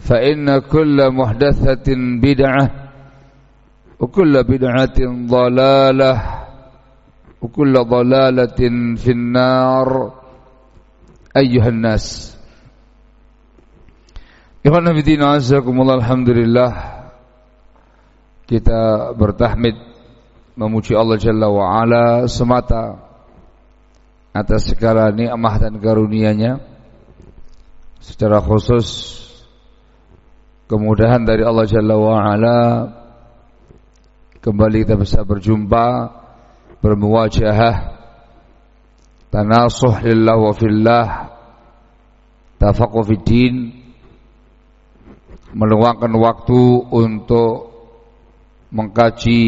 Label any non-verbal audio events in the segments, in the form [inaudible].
فإن كل محدثة بدعة وكل بدعة ضلالة وكل ضلالة في النار أيها الناس Ikhwan Hafidin Azakumullah Alhamdulillah Kita bertahmid Memuji Allah Jalla wa'ala Semata Atas segala nikmah dan karunia-Nya Secara khusus kemudahan dari Allah Jalla wa'ala. Kembali kita bisa berjumpa bermuwajahah. Tanasuh lillah wa fillah. Tafaqquh fiddin meluangkan waktu untuk mengkaji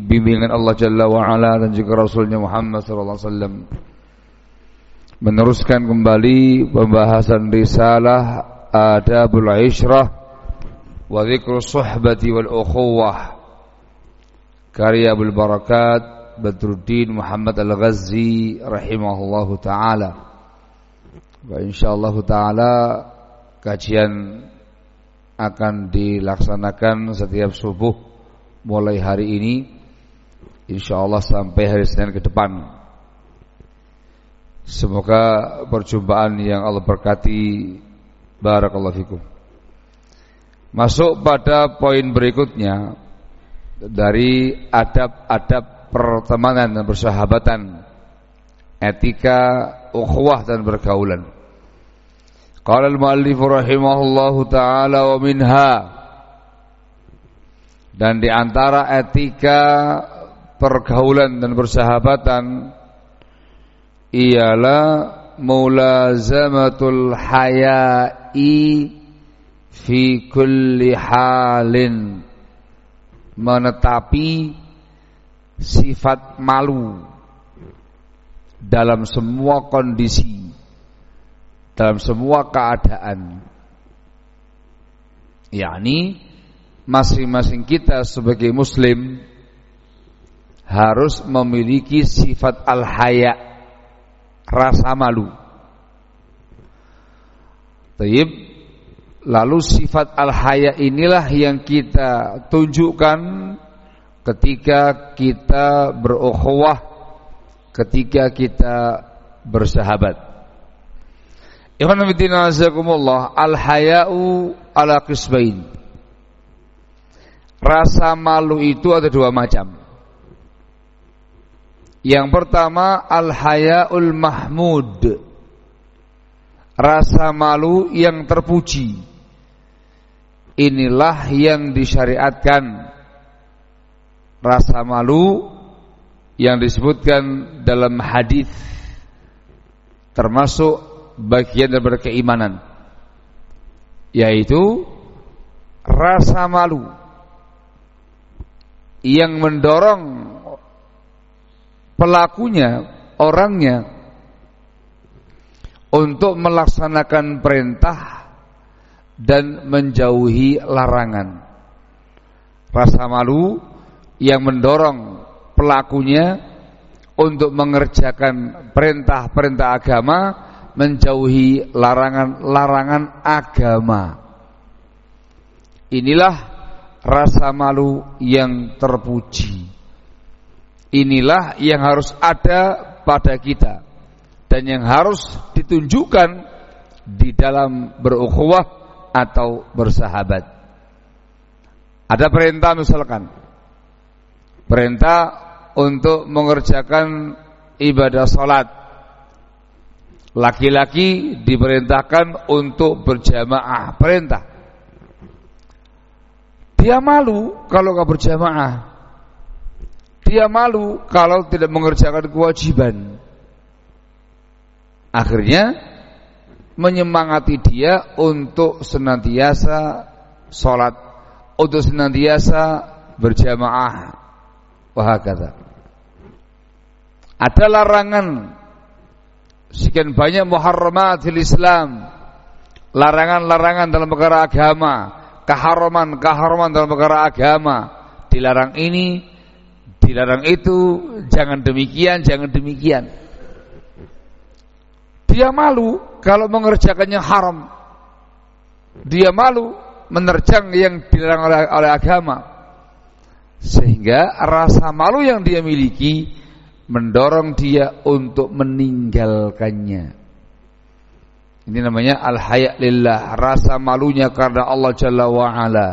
bimbingan Allah Jalla wa'ala dan juga Rasulnya Muhammad wasallam. Meneruskan kembali pembahasan risalah Adabul Ishrah wa dzikru suhbati wal ukhuwah karya Abdul Barakat Badruddin Muhammad Al-Ghazzi rahimahullahu taala. Wa insyaallah taala kajian akan dilaksanakan setiap subuh mulai hari ini insyaallah sampai hari Senin ke depan. Semoga perjumpaan yang Allah berkati barakallahu fikum. Masuk pada poin berikutnya dari adab-adab pertemanan dan persahabatan, etika, ukhuwah dan pergaulan. Qala al-muallif rahimahullahu taala wa minha dan di antara etika pergaulan dan persahabatan ialah mulazamatul haya'i fi kulli halin. Menetapi sifat malu dalam semua kondisi dalam semua keadaan. Yakni masing-masing kita sebagai muslim harus memiliki sifat al-haya rasa malu. Taib Lalu sifat al-haya inilah yang kita tunjukkan ketika kita berukhuwah, ketika kita bersahabat. Ikhwan fillah azakumullah, al-haya'u ala qismain. Rasa malu itu ada dua macam. Yang pertama al-haya'ul mahmud. Rasa malu yang terpuji inilah yang disyariatkan. Rasa malu yang disebutkan dalam hadis. Termasuk bagian dari keimanan yaitu rasa malu yang mendorong pelakunya orangnya untuk melaksanakan perintah dan menjauhi larangan rasa malu yang mendorong pelakunya untuk mengerjakan perintah-perintah agama menjauhi larangan-larangan agama. Inilah rasa malu yang terpuji. Inilah yang harus ada pada kita dan yang harus ditunjukkan di dalam berukhuwah atau bersahabat. Ada perintah misalkan perintah untuk mengerjakan ibadah salat Laki-laki diperintahkan untuk berjamaah, perintah. Dia malu kalau nggak berjamaah. Dia malu kalau tidak mengerjakan kewajiban. Akhirnya menyemangati dia untuk senantiasa sholat, untuk senantiasa berjamaah. Wah kata. Ada larangan. Sekian banyak muharramat Islam. Larangan-larangan dalam perkara agama. Keharaman-keharaman dalam perkara agama. Dilarang ini dilarang itu. Jangan demikian jangan demikian. Dia malu kalau mengerjakannya haram dia malu menerjang yang dilarang oleh, oleh agama sehingga rasa malu yang dia miliki mendorong dia untuk meninggalkannya. Ini namanya al-haya lillah, rasa malunya karena Allah Jalla wa ala.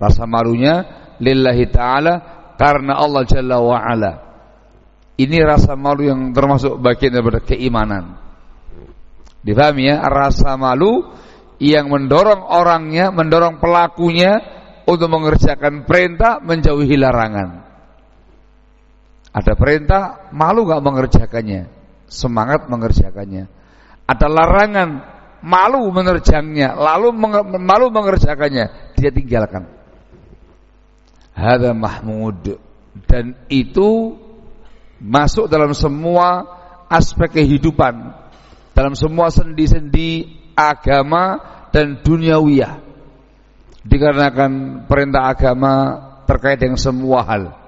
Rasa malunya lillahi taala karena Allah Jalla wa ala. Ini rasa malu yang termasuk bagian daripada keimanan. Dipahami ya? Rasa malu yang mendorong orangnya, mendorong pelakunya untuk mengerjakan perintah, menjauhi larangan. Ada perintah, malu gak mengerjakannya, semangat mengerjakannya. Ada larangan, malu menerjangnya, lalu malu mengerjakannya, dia tinggalkan. Hada Mahmud dan itu masuk dalam semua aspek kehidupan, dalam semua sendi-sendi agama dan duniawiyah. Dikarenakan perintah agama terkait dengan semua hal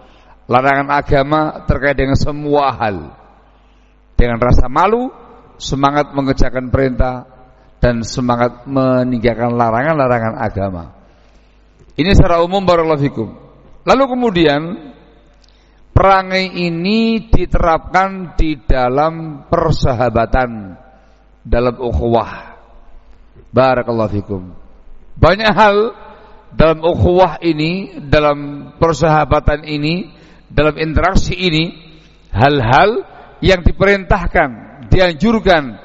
larangan agama terkait dengan semua hal. Dengan rasa malu, semangat mengerjakan perintah dan semangat meninggalkan larangan-larangan agama. Ini secara umum barakallahu fikum. Lalu kemudian perangai ini diterapkan di dalam persahabatan dalam ukhuwah. Barakallahu fikum. Banyak hal dalam ukhuwah ini, dalam persahabatan ini dalam interaksi ini hal-hal yang diperintahkan, dianjurkan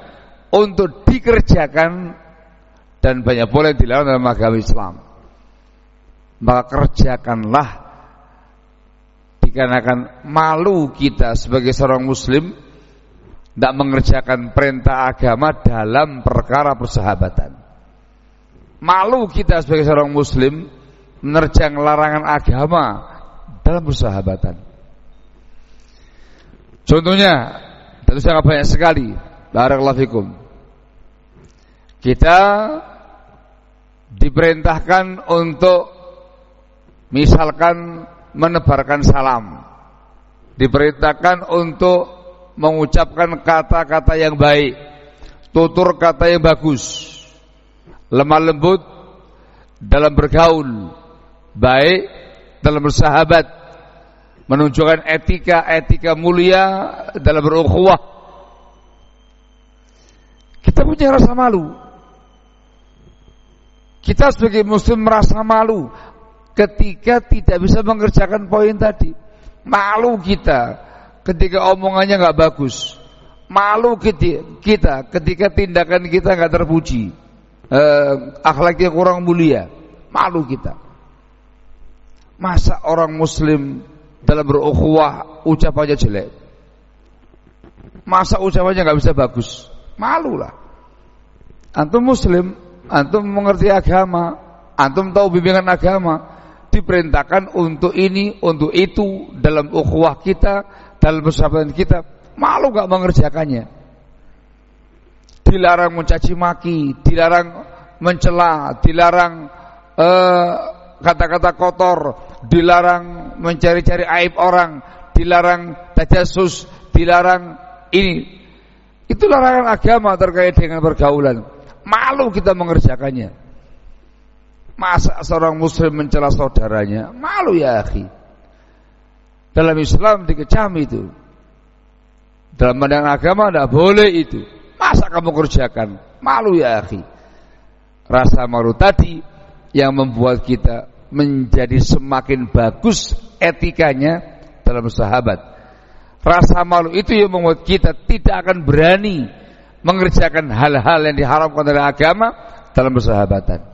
untuk dikerjakan dan banyak boleh dilakukan dalam agama Islam. Maka kerjakanlah dikarenakan malu kita sebagai seorang muslim tidak mengerjakan perintah agama dalam perkara persahabatan. Malu kita sebagai seorang muslim menerjang larangan agama dalam persahabatan. Contohnya, tentu sangat banyak sekali. Barakallahu fikum. Kita diperintahkan untuk misalkan menebarkan salam. Diperintahkan untuk mengucapkan kata-kata yang baik, tutur kata yang bagus, lemah lembut dalam bergaul, baik dalam bersahabat, menunjukkan etika-etika mulia dalam berukhuwah. Kita punya rasa malu. Kita sebagai muslim merasa malu ketika tidak bisa mengerjakan poin tadi. Malu kita ketika omongannya nggak bagus. Malu kita ketika tindakan kita nggak terpuji. Eh, akhlaknya kurang mulia. Malu kita. Masa orang muslim dalam berukhuwah ucapannya jelek? Masa ucapannya nggak bisa bagus? Malu lah. Antum muslim, antum mengerti agama, antum tahu bimbingan agama, diperintahkan untuk ini, untuk itu dalam ukhuwah kita, dalam persahabatan kita. Malu nggak mengerjakannya? Dilarang mencaci maki, dilarang mencela, dilarang eh, kata-kata uh, kotor, dilarang mencari-cari aib orang, dilarang tajasus, dilarang ini. Itu larangan agama terkait dengan pergaulan. Malu kita mengerjakannya. Masa seorang muslim mencela saudaranya? Malu ya akhi. Dalam Islam dikecam itu. Dalam pandangan agama tidak boleh itu. Masa kamu kerjakan? Malu ya akhi. Rasa malu tadi yang membuat kita menjadi semakin bagus etikanya dalam sahabat. Rasa malu itu yang membuat kita tidak akan berani mengerjakan hal-hal yang diharamkan oleh agama dalam persahabatan.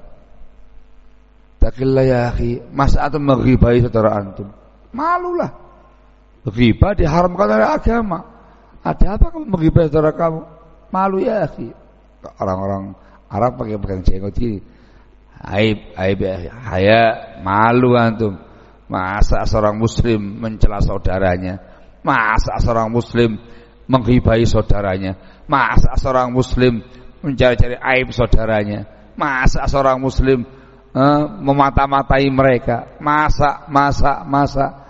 Takillah ya akhi, masa antum menghibai saudara antum? Malulah. Ghibah diharamkan oleh agama. Ada apa kamu menghibai saudara kamu? Malu ya akhi. Orang-orang Arab pakai pakai jenggot gini? Aib aib haya malu antum. Masa seorang muslim mencela saudaranya? Masa seorang muslim menghibai saudaranya? Masa seorang muslim mencari-cari aib saudaranya? Masa seorang muslim eh, memata-matai mereka? Masa masa masa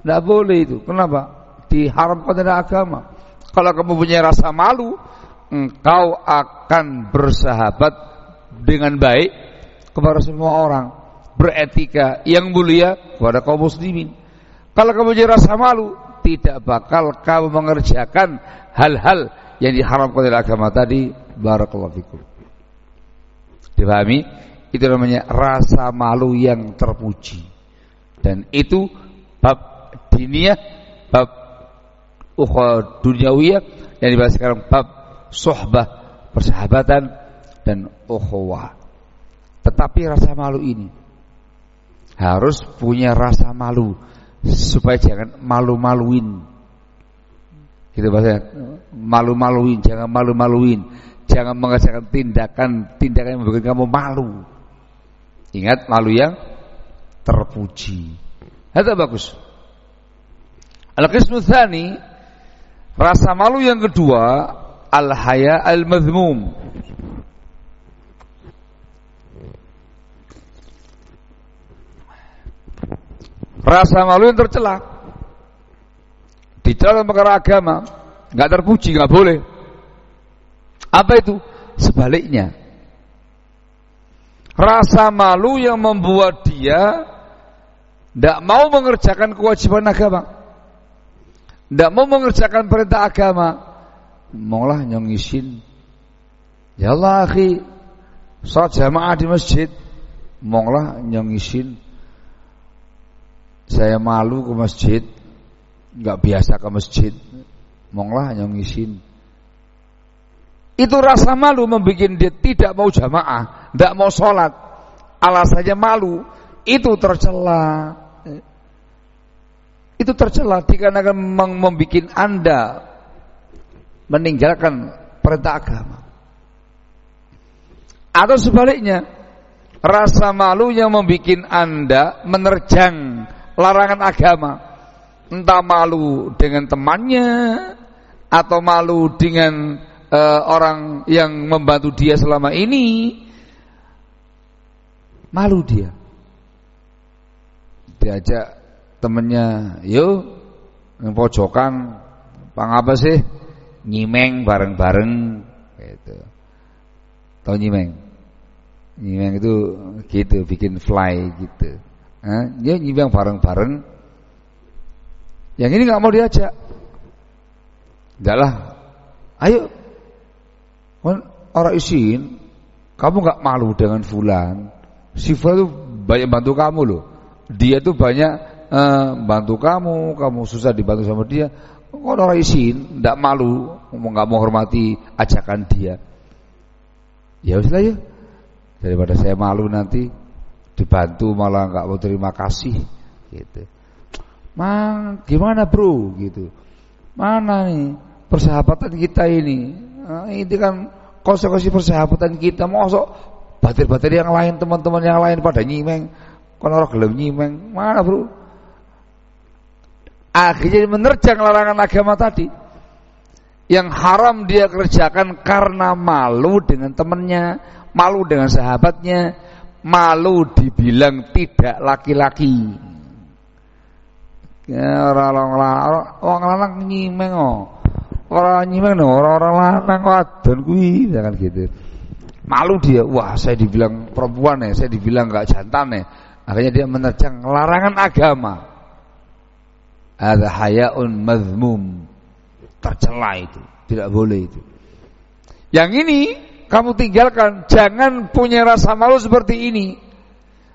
tidak boleh itu kenapa diharamkan dari agama kalau kamu punya rasa malu engkau akan bersahabat dengan baik kepada semua orang, beretika yang mulia kepada kaum muslimin. Kalau kamu jadi rasa malu, tidak bakal kamu mengerjakan hal-hal yang diharamkan oleh agama tadi. Barakallahu fikum. Dipahami? Itu namanya rasa malu yang terpuji. Dan itu bab diniyah, bab ukhuwah duniawiyah yang dibahas sekarang bab sohbah persahabatan dan ukhuwah. Tetapi rasa malu ini harus punya rasa malu supaya jangan malu-maluin. Gitu bahasa malu-maluin, jangan malu-maluin, jangan mengerjakan tindakan-tindakan yang membuat kamu malu. Ingat malu yang terpuji. Itu bagus. Al-qismu rasa malu yang kedua al-haya al-madhmum. Rasa malu yang tercela. Di dalam perkara agama nggak terpuji, nggak boleh. Apa itu? Sebaliknya. Rasa malu yang membuat dia tidak mau mengerjakan kewajiban agama. Tidak mau mengerjakan perintah agama. Maulah nyongisin. Ya Allah akhi, saat jamaah di masjid. Maulah nyongisin saya malu ke masjid, nggak biasa ke masjid, monglah yang ngisin. Itu rasa malu membuat dia tidak mau jamaah, tidak mau sholat, alasannya malu, itu tercela. Itu tercela dikarenakan membuat anda meninggalkan perintah agama. Atau sebaliknya, rasa malu yang membuat anda menerjang larangan agama. Entah malu dengan temannya atau malu dengan uh, orang yang membantu dia selama ini. Malu dia. Diajak temennya, yuk yang pojokan, pang apa sih? Nyimeng bareng-bareng gitu. Tahu nyimeng? Nyimeng itu gitu, bikin fly gitu. Eh, dia nyimbang bareng-bareng. Yang ini nggak mau diajak. Enggak lah. Ayo. Orang isin, kamu nggak malu dengan fulan. Si fulan itu banyak bantu kamu loh. Dia tuh banyak eh, bantu kamu, kamu susah dibantu sama dia. Kok orang isin, nggak malu, nggak mau hormati ajakan dia. Ya usah ya. Daripada saya malu nanti dibantu malah nggak mau terima kasih gitu. Mang, gimana bro gitu. Mana nih persahabatan kita ini? Nah, ini kan konsekuensi persahabatan kita. Mosok batir-batir yang lain, teman-teman yang lain pada nyimeng. Kon orang gelem nyimeng. Mana bro? Akhirnya menerjang larangan agama tadi. Yang haram dia kerjakan karena malu dengan temannya, malu dengan sahabatnya, malu dibilang tidak laki-laki. Ya orang orang lanang nyimeng oh. Orang nyimeng no, orang-orang lanang wadon kuwi jangan gitu. Malu dia, wah saya dibilang perempuan ya, saya dibilang enggak jantan ya. Akhirnya dia menerjang larangan agama. Ada hayaun mazmum. Tercela itu, tidak boleh itu. Yang ini kamu tinggalkan, jangan punya rasa malu seperti ini.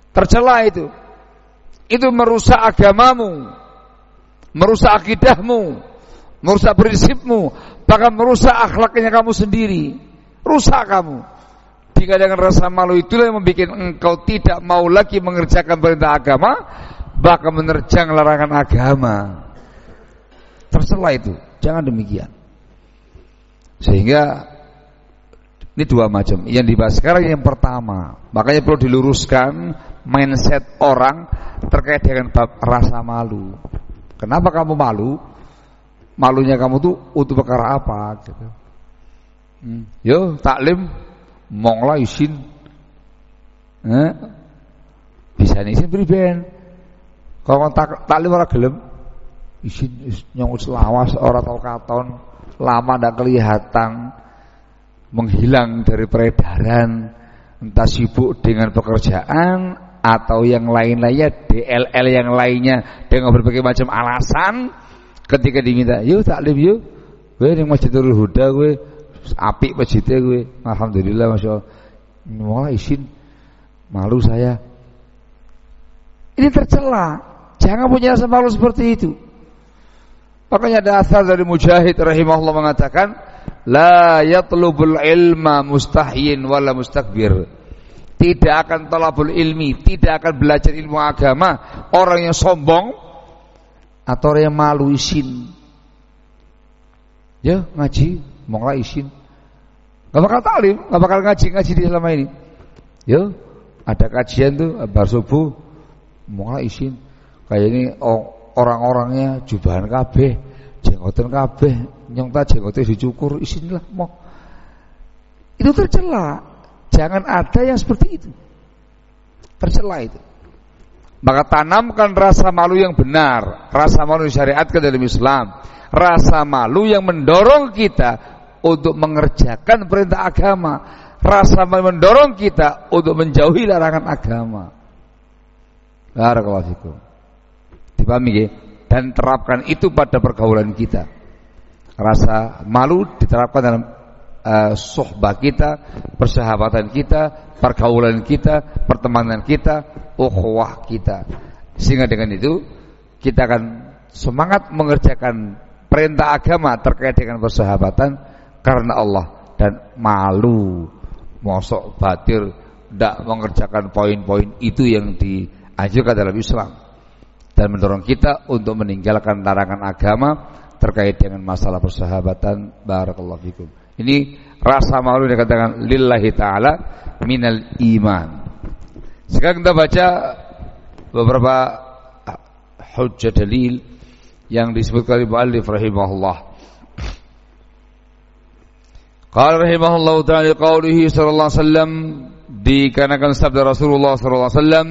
Tercela itu. Itu merusak agamamu, merusak akidahmu, merusak prinsipmu, bahkan merusak akhlaknya kamu sendiri. Rusak kamu. Jika dengan rasa malu itulah yang membuat engkau tidak mau lagi mengerjakan perintah agama, bahkan menerjang larangan agama. Tercela itu, jangan demikian. Sehingga ini dua macam. Yang dibahas sekarang yang pertama. Makanya perlu diluruskan mindset orang terkait dengan bab rasa malu. Kenapa kamu malu? Malunya kamu tuh untuk perkara apa? Gitu. Hmm. Yo taklim mongla isin. Eh? Bisa nih isin priben. Kalau tak, taklim orang gelem isin nyong lawas orang tau katon. Lama ndak kelihatan. Menghilang dari peredaran. Entah sibuk dengan pekerjaan atau yang lain-lainnya DLL yang lainnya dengan berbagai macam alasan. Ketika diminta yuk taklim yuk. Gue yang Masjidul Huda gue apik masjidnya gue alhamdulillah masya Allah. Malah isin malu saya. Ini tercela jangan punya rasa malu seperti itu makanya ada asal dari Mujahid rahimahullah mengatakan La yatlubul ilma mustahyin wala mustakbir. Tidak akan talabul ilmi, tidak akan belajar ilmu agama orang yang sombong atau orang yang malu isin. Ya, ngaji, mau isin. Gak bakal taklim, gak bakal ngaji ngaji di selama ini. Ya, ada kajian tuh bar subuh, mau isin. Kayak ini orang-orangnya jubahan kabeh, jenggotan kabeh, nyong ta dicukur isinilah mau itu tercela. Jangan ada yang seperti itu. Tercela itu. Maka tanamkan rasa malu yang benar rasa malu syariatkan dalam Islam rasa malu yang mendorong kita untuk mengerjakan perintah agama rasa malu mendorong kita untuk menjauhi larangan agama. Barakallahu fikum dipahami ya dan terapkan itu pada pergaulan kita. Rasa malu diterapkan dalam uh, sohbah kita, persahabatan kita, pergaulan kita, pertemanan kita, ukhuwah kita. Sehingga dengan itu kita akan semangat mengerjakan perintah agama terkait dengan persahabatan karena Allah. Dan malu mosok batir tidak mengerjakan poin-poin itu yang dianjurkan dalam Islam dan mendorong kita untuk meninggalkan larangan agama terkait dengan masalah persahabatan barakallahu fikum. Ini rasa malu dikatakan lillahi taala minal iman. Sekarang kita baca beberapa hujjah dalil yang disebutkan oleh muallif rahimahullah. Qala rahimahullah taala qaulihi sallallahu alaihi wasallam dikarenakan sabda Rasulullah sallallahu alaihi wasallam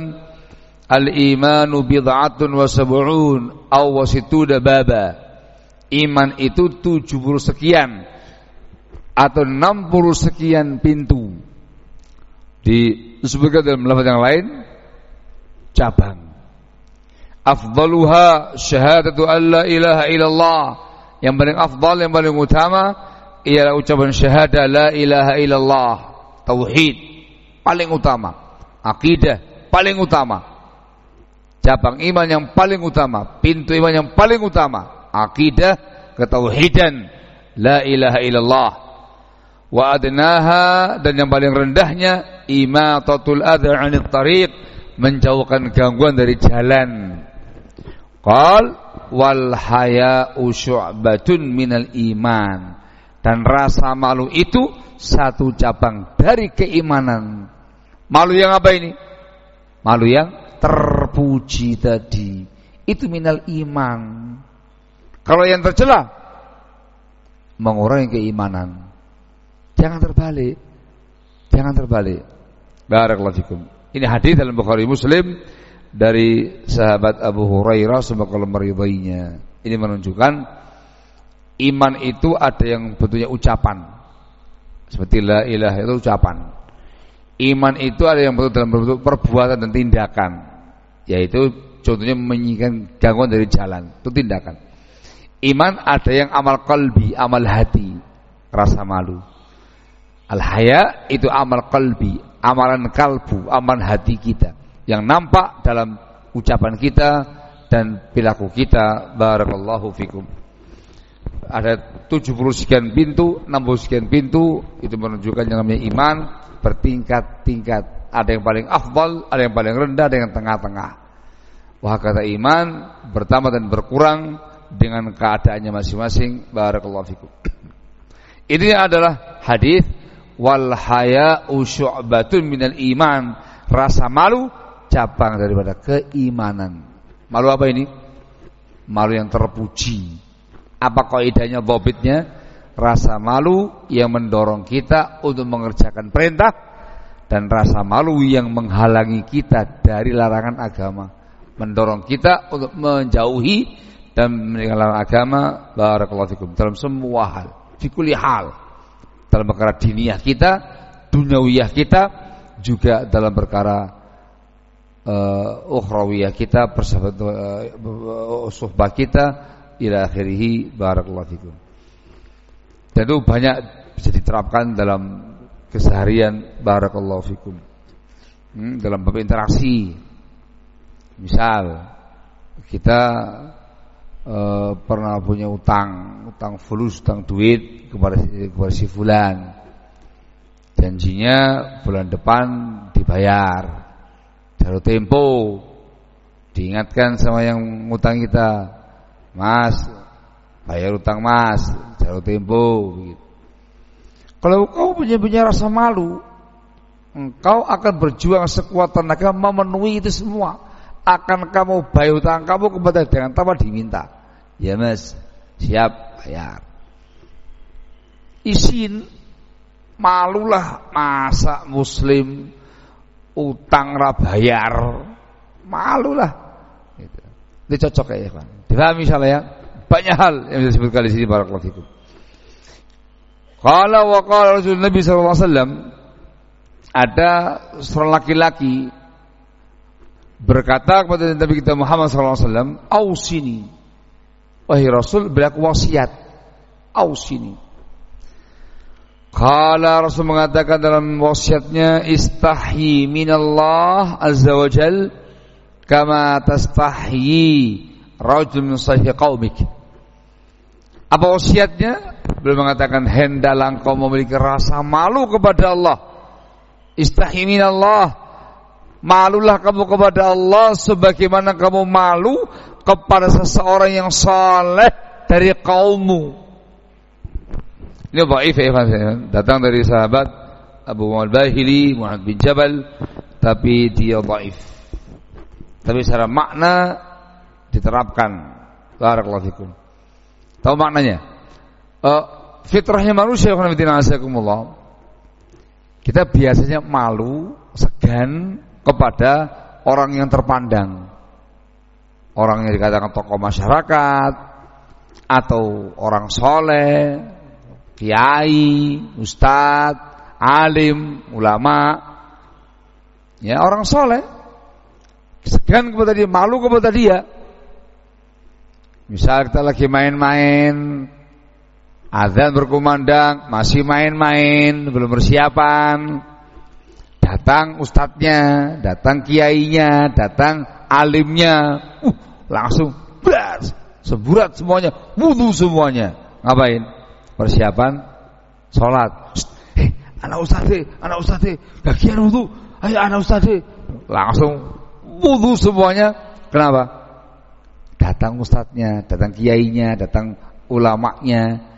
al-imanu bid'atun wa sab'un aw wasituda baba iman itu 70 sekian atau 60 sekian pintu. Disebutkan dalam lafaz yang lain cabang. Afdaluha syahadatu an la ilaha illallah. Yang paling afdal, yang paling utama ialah ucapan syahadah la ilaha illallah. Tauhid paling utama. Akidah paling utama. Cabang iman yang paling utama, pintu iman yang paling utama akidah ketauhidan la ilaha illallah wa adnaha dan yang paling rendahnya imatatul adha 'anil tariq menjauhkan gangguan dari jalan Qal wal haya'u syu'batun minal iman. Dan rasa malu itu satu cabang dari keimanan. Malu yang apa ini? Malu yang terpuji tadi. Itu minal iman. Kalau yang tercela mengurangi keimanan. Jangan terbalik. Jangan terbalik. Barakallahu fikum. Ini hadis dalam Bukhari Muslim dari sahabat Abu Hurairah semoga Allah meridainya. Ini menunjukkan iman itu ada yang bentuknya ucapan. Seperti la ilaha itu ucapan. Iman itu ada yang bentuk dalam bentuk perbuatan dan tindakan. Yaitu contohnya menyingkirkan gangguan dari jalan. Itu tindakan. Iman ada yang amal kalbi, amal hati, rasa malu. Al-haya itu amal kalbi, amalan kalbu, amalan hati kita yang nampak dalam ucapan kita dan perilaku kita. Barakallahu fikum. Ada 70 sekian pintu, 60 sekian pintu, itu menunjukkan yang namanya iman bertingkat-tingkat. Ada yang paling afdal, ada yang paling rendah, ada yang tengah-tengah. Wah kata iman bertambah dan berkurang dengan keadaannya masing-masing. Barakallahu fikum. [clears throat] Ini adalah hadis wal haya'u syu'batun minal iman. Rasa malu cabang daripada keimanan. Malu apa ini? Malu yang terpuji. Apa kaidahnya bobitnya? Rasa malu yang mendorong kita untuk mengerjakan perintah dan rasa malu yang menghalangi kita dari larangan agama. Mendorong kita untuk menjauhi dan meninggalkan agama. Barakallahu fikum. Dalam semua hal. Fikuli hal. Dalam perkara diniyah kita dunyawiyah kita juga dalam perkara uh, ukhrawiyah kita persahabat uh, suhbah kita ila akhirih. Barakallahu fikum. Dan itu banyak bisa diterapkan dalam keseharian barakallahu fikum hmm, dalam bab interaksi misal kita e, pernah punya utang, utang fulus, utang duit kepada kepada si fulan. Janjinya bulan depan dibayar. Jatuh tempo diingatkan sama yang ngutang kita, Mas, bayar utang Mas, jatuh tempo begitu. Kalau kau punya punya rasa malu, engkau akan berjuang sekuat tenaga memenuhi itu semua akan kamu bayar utang kamu kepada dengan tanpa diminta. Ya mas, siap bayar. Isin malulah masa muslim utang ra bayar. Malulah. Ini cocok ya, kan. Difahami misalnya ya? Banyak hal yang disebutkan di sini barakallahu. Qala wa qala Rasul Nabi alaihi wasallam ada seorang laki-laki berkata kepada Nabi kita Muhammad SAW, Ausini, wahai Rasul, berlaku wasiat, Ausini. Kala Rasul mengatakan dalam wasiatnya, Istahyi minallah azza wa jal, kama tastahyi rajul min sahih qaumik. Apa wasiatnya? Beliau mengatakan hendaklah engkau memiliki rasa malu kepada Allah. Istahyi minallah Malulah kamu kepada Allah sebagaimana kamu malu kepada seseorang yang saleh dari kaummu. Ini dhaif ya, datang dari sahabat Abu Muhammad Bahili, Muhammad bin Jabal, tapi dia dhaif. Tapi secara makna diterapkan. Barakallahu fikum. Tahu maknanya? Uh, fitrahnya manusia kita biasanya malu, segan kepada orang yang terpandang. Orang yang dikatakan tokoh masyarakat atau orang soleh, kiai, ustadz, alim, ulama, ya orang soleh, segan kepada dia, malu kepada dia. Misal kita lagi main-main, azan berkumandang, masih main-main, belum persiapan, datang ustadznya, datang kiainya, datang alimnya, uh, langsung blas, seburat semuanya, wudhu semuanya. Ngapain? Persiapan sholat. Hei, anak ustadz, anak ustadz, bagian wudhu, ayo anak ustadz, langsung wudhu semuanya. Kenapa? Datang ustadznya, datang kiainya, datang ulamanya.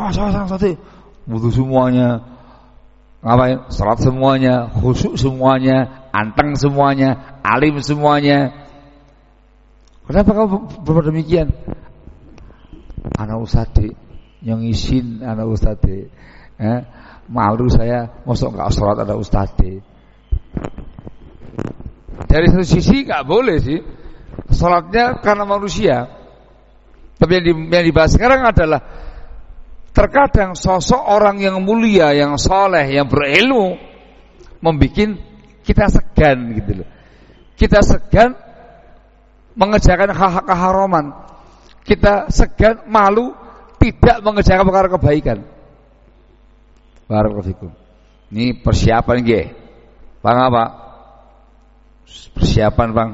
Eh, awas awas awas Butuh semuanya. Ngapain? Salat semuanya, khusyuk semuanya, anteng semuanya, alim semuanya. Kenapa kamu berbuat demikian? Anak ustadz yang isin anak ustadz eh, malu saya masuk nggak sholat ada ustadz dari satu sisi nggak boleh sih sholatnya karena manusia tapi yang dibahas sekarang adalah terkadang sosok orang yang mulia yang soleh yang berilmu membuat kita segan gitu loh kita segan mengerjakan hak-hak keharaman kita segan malu tidak mengerjakan perkara kebaikan. Barakallahu Ini persiapan nggih. Bang apa? Persiapan, Bang.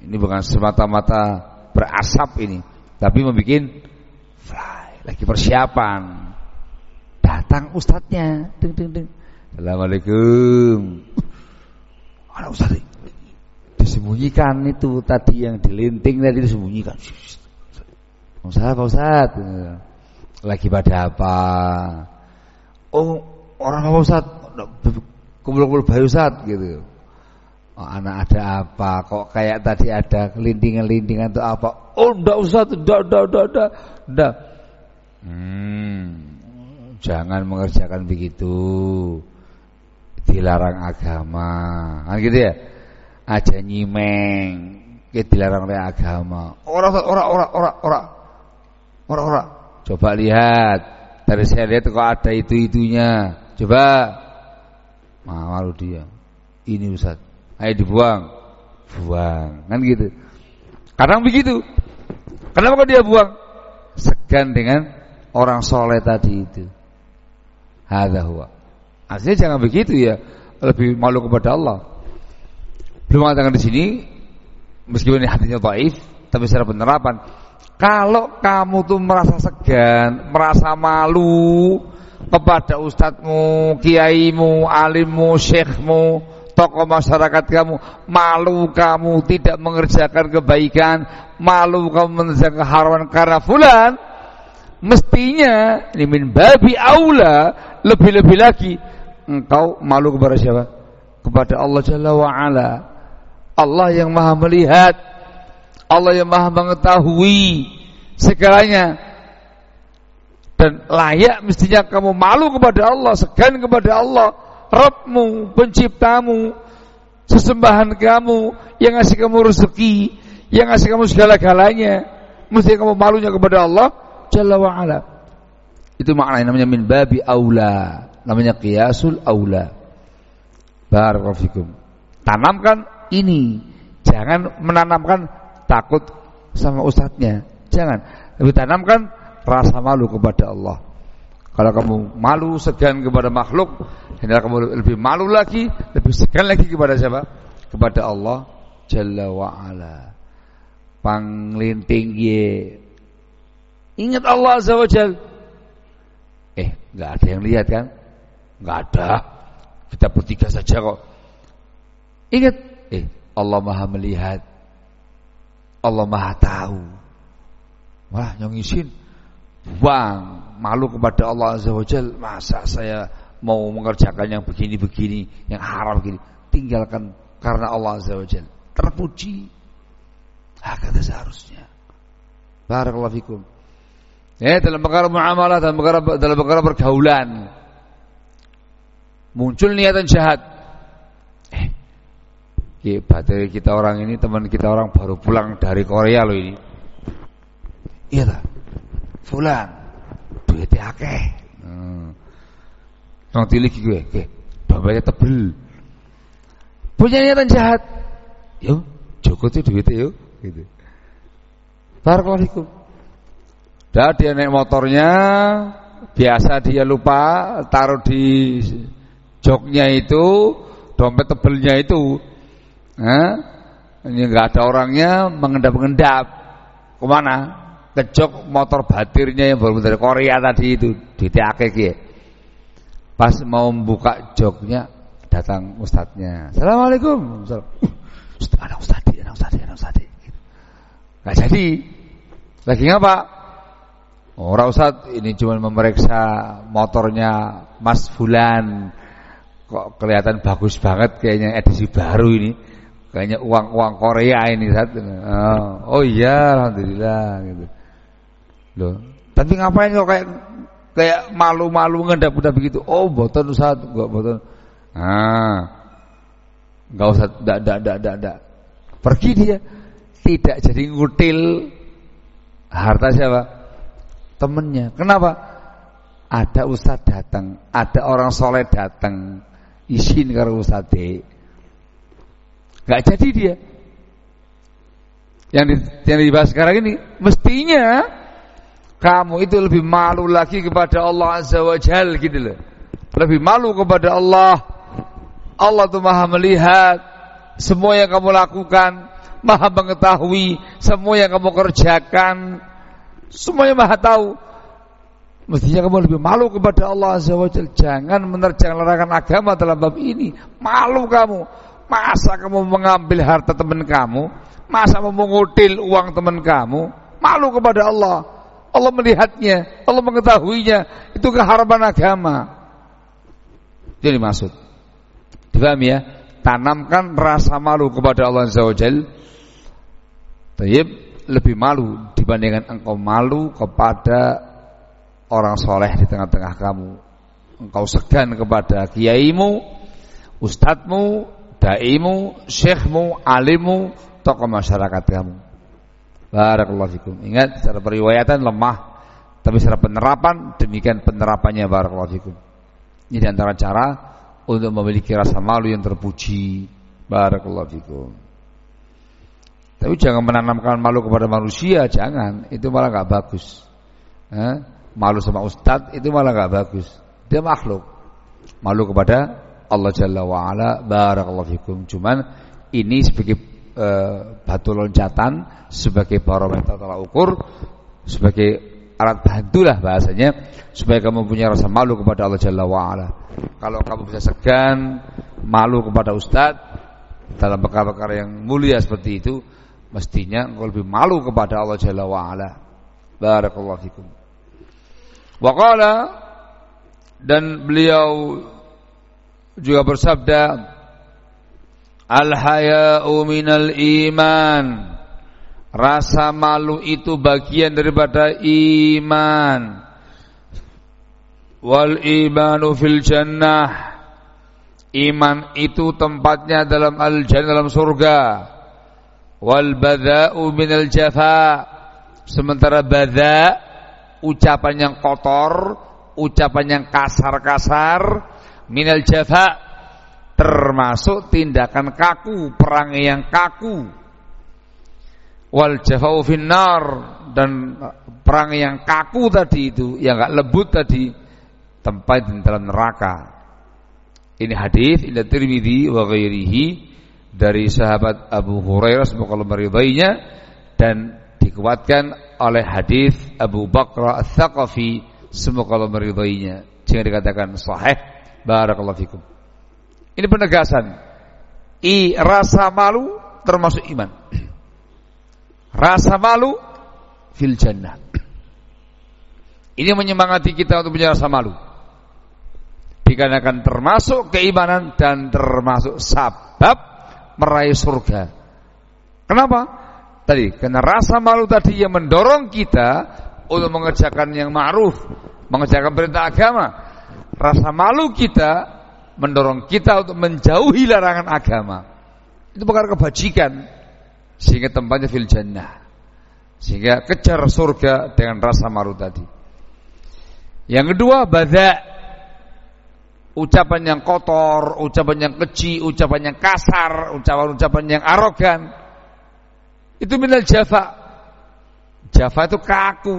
Ini bukan semata-mata berasap ini, tapi membuat fly, lagi persiapan. Datang ustadznya, ding ding ding. Assalamualaikum. Ada ustadz disembunyikan itu tadi yang dilinting tadi disembunyikan. Ustaz, Pak Ustaz. Lagi pada apa? Oh, orang apa Ustaz? Kumpul-kumpul bayi Ustaz gitu. Oh, anak ada apa? Kok kayak tadi ada lintingan-lintingan atau apa? Oh, enggak Ustaz, enggak, enggak, enggak, enggak. enggak. Hmm, jangan mengerjakan begitu. Dilarang agama. Kan gitu ya? Aja nyimeng. Kita dilarang oleh agama. Orang orang orang orang orang Orang-orang. Coba lihat. Dari saya lihat kok ada itu-itunya. Coba. Nah, malu dia. Ini Ustaz. Ayo dibuang. Buang. Kan gitu. Kadang begitu. Kenapa kok dia buang? Segan dengan orang soleh tadi itu. Hadza huwa. Artinya jangan begitu ya. Lebih malu kepada Allah. Belum mengatakan di sini meskipun ini hatinya baik, tapi secara penerapan kalau kamu tuh merasa segan, merasa malu kepada ustadzmu, kiaimu, alimmu, syekhmu, tokoh masyarakat kamu, malu kamu tidak mengerjakan kebaikan, malu kamu mengerjakan keharaman karena fulan, mestinya ini min babi aula lebih-lebih lagi engkau malu kepada siapa? Kepada Allah Jalla wa ala. Allah yang Maha melihat Allah yang maha mengetahui segalanya dan layak mestinya kamu malu kepada Allah, segan kepada Allah, Rabbmu, penciptamu, sesembahan kamu yang ngasih kamu rezeki, yang ngasih kamu segala-galanya. Mesti kamu malunya kepada Allah Jalla wa ala. Itu maknanya namanya min babi aula, namanya qiyasul aula. Barakallahu Tanamkan ini, jangan menanamkan takut sama ustadznya. Jangan. Lebih tanamkan rasa malu kepada Allah. Kalau kamu malu segan kepada makhluk, hendaklah kamu lebih malu lagi, lebih segan lagi kepada siapa? Kepada Allah Jalla wa ala. Panglinting ye. Ingat Allah Azza wa Jal. Eh, nggak ada yang lihat kan? Nggak ada. Kita bertiga saja kok. Ingat, eh Allah Maha melihat. Allah Maha tahu. Wah, yang isin buang malu kepada Allah Azza wa Jal. Masa saya mau mengerjakan yang begini-begini, yang haram begini. Tinggalkan karena Allah Azza wa. Terpuji. Hakata seharusnya. Barakallahu fikum. Ya, dalam perkara muamalah dalam perkara dalam perkara pergaulan muncul niatan jahat Ya, baterai kita orang ini teman kita orang baru pulang dari Korea loh ini. Iya tak? Fulan duitnya akeh. Hmm. Nang tilik gue, gue dompetnya tebel. Punya niatan jahat. Yo, Joko tuh duitnya yuk, gitu. Barakallahu Dah dia naik motornya, biasa dia lupa taruh di joknya itu, dompet tebelnya itu Hah? Ini enggak ada orangnya mengendap-endap. Ke mana? Kejok motor batirnya yang baru dari Korea tadi itu di TAKG. Pas mau membuka joknya datang ustadznya. Assalamualaikum. anak ustadi, anak ustadi, anak ustadi. Gitu. Gak jadi. Lagi ngapa? Orang Ustaz ini cuma memeriksa motornya Mas Fulan. Kok kelihatan bagus banget kayaknya edisi baru ini. Kayaknya uang-uang Korea ini Ustaz. Oh, oh iya alhamdulillah gitu. Loh, tapi ngapain kok kayak kayak malu-malu ngedap-ngedap begitu? Oh, boten Ustaz, enggak boten. Ah. Enggak usah dak dak dak dak dak. Pergi dia. Tidak jadi ngutil harta siapa? Temennya. Kenapa? Ada ustaz datang, ada orang soleh datang, isin karo ustaz Gak jadi dia. Yang, di, yang dibahas sekarang ini mestinya kamu itu lebih malu lagi kepada Allah Azza wa Jal gitu loh. Lebih malu kepada Allah Allah itu maha melihat semua yang kamu lakukan, maha mengetahui semua yang kamu kerjakan, semuanya maha tahu. Mestinya kamu lebih malu kepada Allah Azza wa Jangan menerjang larangan agama dalam bab ini. Malu kamu. Masa kamu mengambil harta teman kamu? Masa kamu mengutil uang teman kamu? Malu kepada Allah. Allah melihatnya, Allah mengetahuinya. Itu keharapan agama. Jadi maksud. Difahami ya? Tanamkan rasa malu kepada Allah Azza wa Jal. Lebih malu dibandingkan engkau malu kepada orang soleh di tengah-tengah kamu. Engkau segan kepada kiaimu, ustadzmu, daimu, syekhmu, alimu, tokoh masyarakat kamu. Barakallahu fikum. Ingat secara periwayatan lemah, tapi secara penerapan demikian penerapannya barakallahu fikum. Ini antara cara untuk memiliki rasa malu yang terpuji. Barakallahu fikum. Tapi jangan menanamkan malu kepada manusia, jangan. Itu malah nggak bagus. Eh? Malu sama ustadz itu malah nggak bagus. Dia makhluk. Malu kepada Allah Jalla wa ala. Barakallahu fikum. Cuman ini sebagai uh, batu loncatan, sebagai barometer tolak ukur, sebagai alat bantulah bahasanya supaya kamu punya rasa malu kepada Allah Jalla wa ala. Kalau kamu bisa segan malu kepada ustaz dalam perkara-perkara yang mulia seperti itu, mestinya engkau lebih malu kepada Allah Jalla wa ala. Barakallahu fikum. Wa qala dan beliau juga bersabda Al-haya'u minal iman Rasa malu itu bagian daripada iman. Wal imanu fil jannah. Iman itu tempatnya dalam al-jannah dalam surga. Wal bada'u minal jafa. Sementara bada ucapan yang kotor, ucapan yang kasar-kasar minal jafa termasuk tindakan kaku, perang yang kaku wal jafau finnar dan perang yang kaku tadi itu yang enggak lembut tadi tempat di dalam neraka. Ini hadis ini Tirmidzi wa ghairihi dari sahabat Abu Hurairah semoga Allah meridainya dan dikuatkan oleh hadis Abu Bakar Ats-Tsaqafi semoga Allah meridainya. Jangan dikatakan sahih. Barakallahu fikum. Ini penegasan. I rasa malu termasuk iman. Rasa malu fil jannah. Ini menyemangati kita untuk punya rasa malu. Dikarenakan termasuk keimanan dan termasuk sabab meraih surga. Kenapa? Tadi karena rasa malu tadi yang mendorong kita untuk mengerjakan yang ma'ruf, mengerjakan perintah agama. Rasa malu kita mendorong kita untuk menjauhi larangan agama. Itu perkara kebajikan. Sehingga tempatnya fil jannah. Sehingga kejar surga dengan rasa malu tadi. Yang kedua bada ucapan yang kotor ucapan yang keji ucapan yang kasar ucapan-ucapan yang arogan. Itu minal jafa. Jafa itu kaku.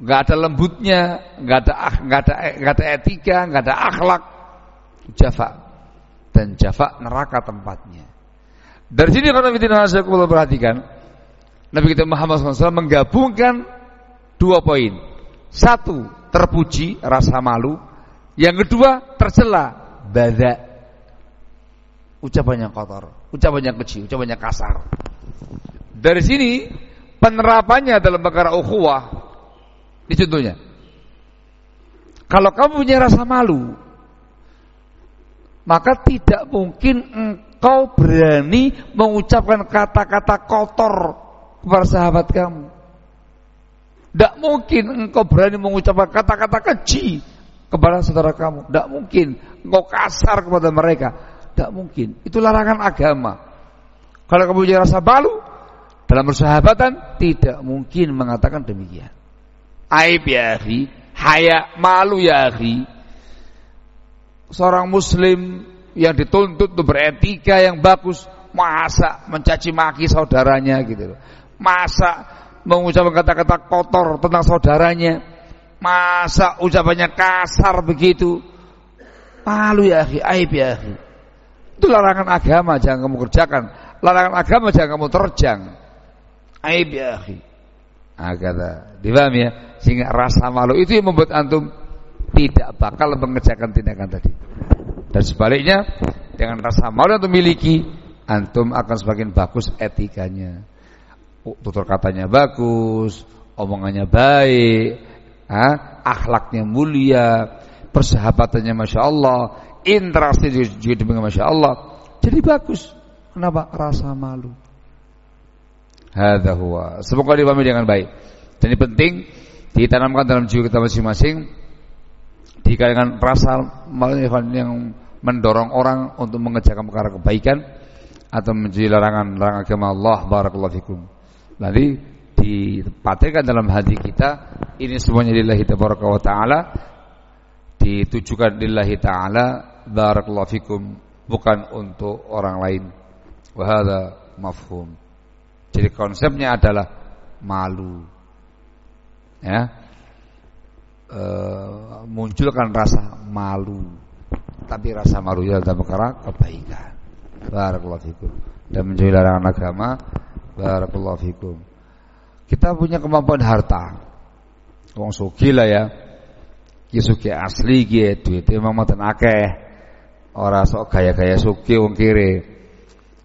Nggak ada lembutnya nggak ada nggak ada nggak ada etika nggak ada akhlak jafa dan jafa neraka tempatnya dari sini kalau kita perlu perhatikan, Nabi kita Muhammad SAW menggabungkan dua poin. Satu, terpuji, rasa malu. Yang kedua, tercela, bada. ucapannya kotor, ucapannya kecil, ucapannya kasar. Dari sini penerapannya dalam perkara ukhuwah ini. Kalau kamu punya rasa malu, maka tidak mungkin engkau berani mengucapkan kata-kata kotor kepada sahabat kamu. Tidak mungkin engkau berani mengucapkan kata-kata keji kepada saudara kamu. Tidak mungkin engkau kasar kepada mereka. Tidak mungkin. Itu larangan agama. Kalau kamu punya rasa malu dalam persahabatan, tidak mungkin mengatakan demikian. Aib ya akhi, haya malu ya. Seorang muslim yang dituntut untuk beretika yang bagus, masa mencaci maki saudaranya gitu Masa mengucapkan kata-kata kotor tentang saudaranya. Masa ucapannya kasar begitu. Malu ya akhi, aib ya akhi. Itu larangan agama jangan kamu kerjakan. Larangan agama jangan kamu terjang. Aib ya akhi. Nah, kata, ya? Sehingga rasa malu itu yang membuat antum tidak bakal mengerjakan tindakan tadi. Dan sebaliknya, dengan rasa malu yang antum miliki, antum akan semakin bagus etikanya. Tutur katanya bagus, omongannya baik, ha? akhlaknya mulia, persahabatannya masya Allah, interaksi juga dengan masya Allah. Jadi bagus. Kenapa? Rasa malu. Hadza huwa. Semoga dipahami dengan baik. Dan ini penting ditanamkan dalam jiwa kita masing-masing dikarenakan rasa malu yang mendorong orang untuk mengerjakan perkara kebaikan atau menjadi larangan-larangan agama Allah barakallahu fikum. Dipatikan dalam hati kita ini semuanya lillahi tabaraka wa taala ditujukan lillahi taala barakallahu fikum bukan untuk orang lain. Wa hadza mafhum. Jadi konsepnya adalah malu. Ya. E, munculkan rasa malu. Tapi rasa malu ya dalam perkara kebaikan. Barakallahu fikum. Dan menjadi larangan agama Barakallahu fikum. Kita punya kemampuan harta. Wong suki lah ya. Suki asli ki duit memang mboten akeh. Ora sok gaya-gaya suki wong kiri.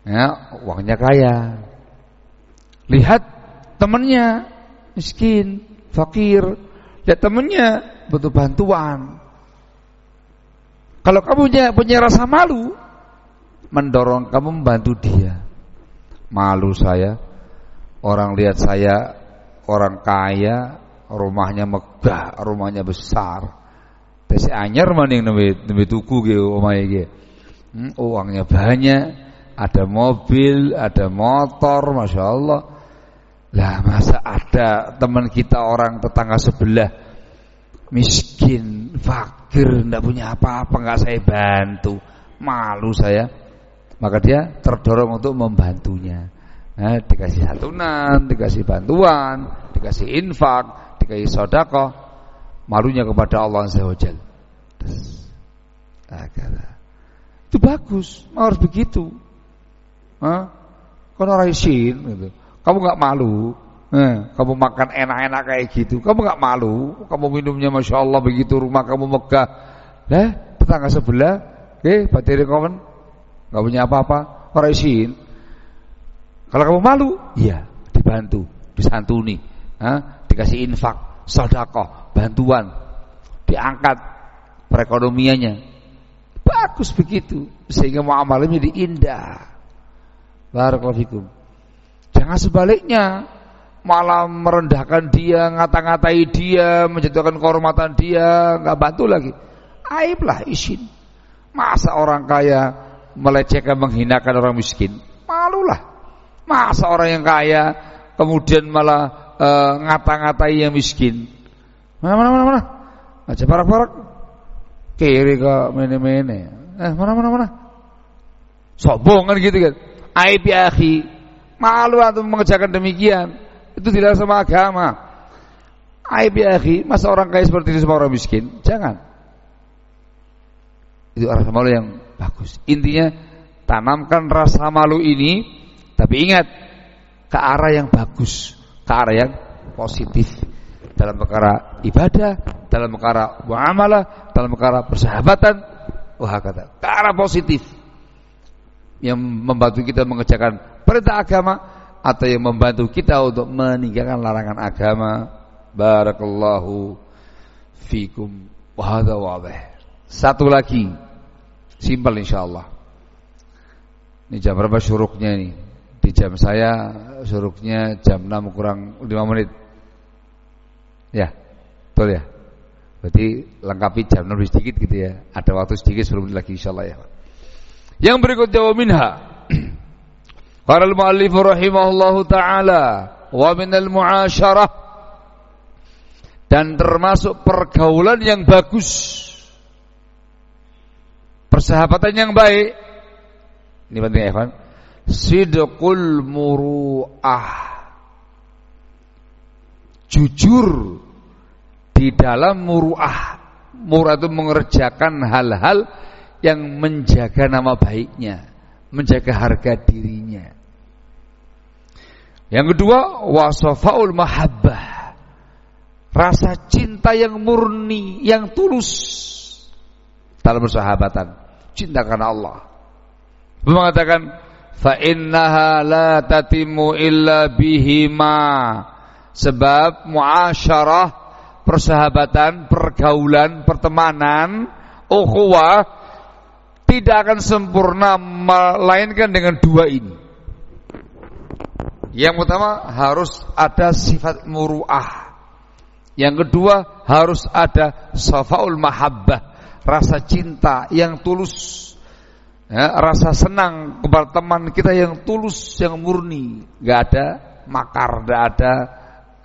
Ya, uangnya kaya. Lihat temennya miskin, fakir. Lihat temennya butuh bantuan. Kalau kamu punya, punya rasa malu, mendorong kamu membantu dia. Malu saya, Orang lihat saya orang kaya, rumahnya megah, rumahnya besar. Tesi anyar maning nembe nembe tuku ge omahe ge. Hmm, uangnya banyak, ada mobil, ada motor, masya Allah. Lah masa ada teman kita orang tetangga sebelah miskin, fakir, tidak punya apa-apa, nggak saya bantu, malu saya. Maka dia terdorong untuk membantunya. Nah, dikasih santunan, dikasih bantuan, dikasih infak, dikasih sodako, malunya kepada Allah Azza wa Nah, itu bagus, harus begitu. Hah? Kalau raisin, gitu. Kamu nggak malu, eh, kamu makan enak-enak kayak gitu, kamu nggak malu, kamu minumnya masya Allah begitu, rumah kamu megah, eh, tetangga sebelah, eh, bateri kawan, nggak punya apa-apa, raisin, kalau kamu malu, iya, dibantu, disantuni, ha? dikasih infak, sedekah, bantuan, diangkat perekonomiannya. Bagus begitu, sehingga muamalahnya jadi indah. Barakallahu fikum. Jangan sebaliknya, malah merendahkan dia, ngata-ngatai dia, menjatuhkan kehormatan dia, nggak bantu lagi. Aib lah isin. Masa orang kaya melecehkan, menghinakan orang miskin? Malulah. Masa orang yang kaya kemudian malah e, ngata-ngatai yang miskin? Mana mana mana mana? Aja parak-parak. Kiri ke mene-mene. Eh, mana mana mana? Sombong kan gitu kan. Aib ya akhi. Malu atau mengerjakan demikian. Itu tidak sama agama. Aib ya akhi. Masa orang kaya seperti ini sama orang miskin? Jangan. Itu rasa malu yang bagus. Intinya tanamkan rasa malu ini tapi ingat ke arah yang bagus, ke arah yang positif dalam perkara ibadah, dalam perkara muamalah, dalam perkara persahabatan, wah kata ke arah positif. yang membantu kita mengerjakan perintah agama atau yang membantu kita untuk meninggalkan larangan agama. Barakallahu fikum wa Satu lagi simpel insyaallah. Ini jam berapa syuruknya ini? Di jam saya syuruknya jam 6 kurang 5 menit. Ya, betul ya. Berarti lengkapi jam 6 sedikit gitu ya. Ada waktu sedikit sebelum lagi insyaallah ya. Yang berikutnya minha. [clears throat] Qala al-muallif rahimahullahu taala wa minal dan termasuk pergaulan yang bagus. Persahabatan yang baik ini penting kawan. Sidqul muru'ah. Jujur di dalam muru'ah. Muru'ah itu mengerjakan hal-hal yang menjaga nama baiknya, menjaga harga dirinya. Yang kedua, wasofaul mahabbah. Rasa cinta yang murni, yang tulus dalam persahabatan. Cinta karena Allah mengatakan fa innaha la tatimu illa bihima sebab muasyarah persahabatan pergaulan pertemanan ukhuwah tidak akan sempurna melainkan dengan dua ini yang pertama harus ada sifat muruah. Yang kedua harus ada safaul mahabbah rasa cinta yang tulus. Ya, rasa senang kepada teman kita yang tulus, yang murni, nggak ada makar, nggak ada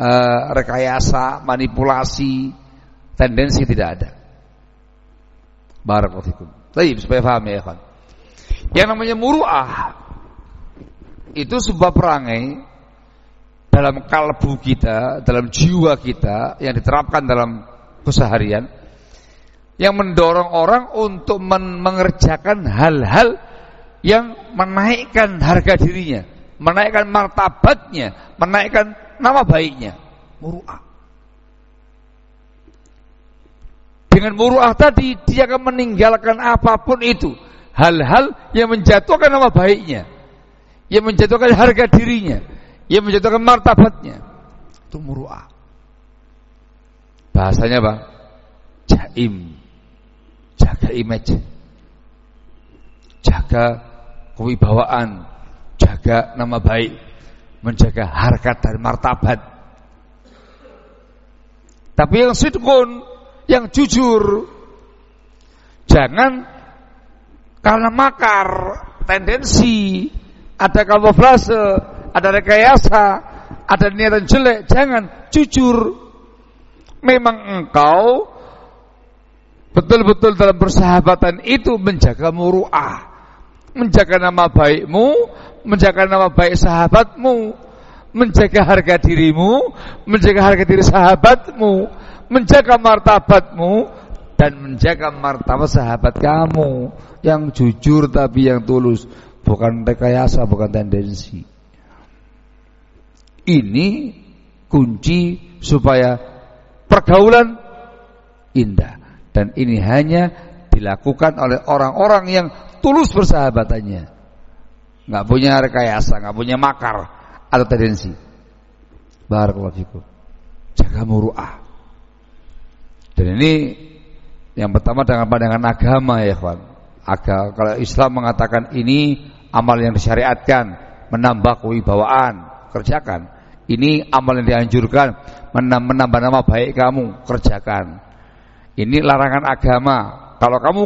uh, rekayasa, manipulasi, tendensi tidak ada. Barakallahu Tapi supaya paham ya kan. Yang namanya muruah itu sebuah perangai dalam kalbu kita, dalam jiwa kita yang diterapkan dalam keseharian yang mendorong orang untuk men mengerjakan hal-hal yang menaikkan harga dirinya, menaikkan martabatnya, menaikkan nama baiknya. Muru'ah. Dengan muru'ah tadi dia akan meninggalkan apa pun itu, hal-hal yang menjatuhkan nama baiknya, yang menjatuhkan harga dirinya, yang menjatuhkan martabatnya. Itu muru'ah. Bahasanya apa? Jaim jaga image, jaga kewibawaan, jaga nama baik, menjaga harkat dan martabat. Tapi yang sidkun, yang jujur, jangan karena makar, tendensi, ada kamuflase, ada rekayasa, ada niatan jelek, jangan jujur. Memang engkau betul-betul dalam persahabatan itu menjaga muruah, menjaga nama baikmu, menjaga nama baik sahabatmu, menjaga harga dirimu, menjaga harga diri sahabatmu, menjaga martabatmu dan menjaga martabat sahabat kamu yang jujur tapi yang tulus, bukan rekayasa, bukan tendensi. Ini kunci supaya pergaulan indah. Dan ini hanya dilakukan oleh orang-orang yang tulus persahabatannya. Nggak punya rekayasa, nggak punya makar atau tendensi. Barakallahu fikum. Jaga muruah. Dan ini yang pertama dengan pandangan agama ya kawan. Agama kalau Islam mengatakan ini amal yang disyariatkan, menambah kewibawaan, kerjakan. Ini amal yang dianjurkan, menambah nama baik kamu, kerjakan. Ini larangan agama. Kalau kamu